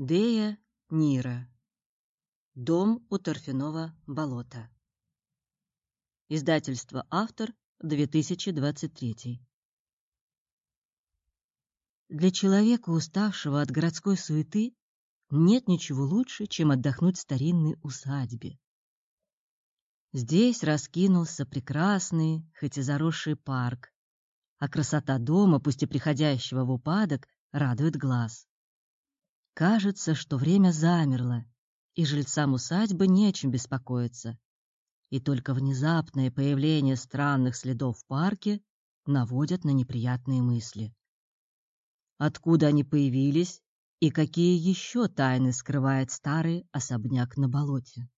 Дея Нира. Дом у торфяного болота. Издательство «Автор», 2023. Для человека, уставшего от городской суеты, нет ничего лучше, чем отдохнуть в старинной усадьбе. Здесь раскинулся прекрасный, хоть и заросший парк, а красота дома, пусть и приходящего в упадок, радует глаз. Кажется, что время замерло, и жильцам усадьбы не о чем беспокоиться. И только внезапное появление странных следов в парке наводят на неприятные мысли. Откуда они появились и какие еще тайны скрывает старый особняк на болоте?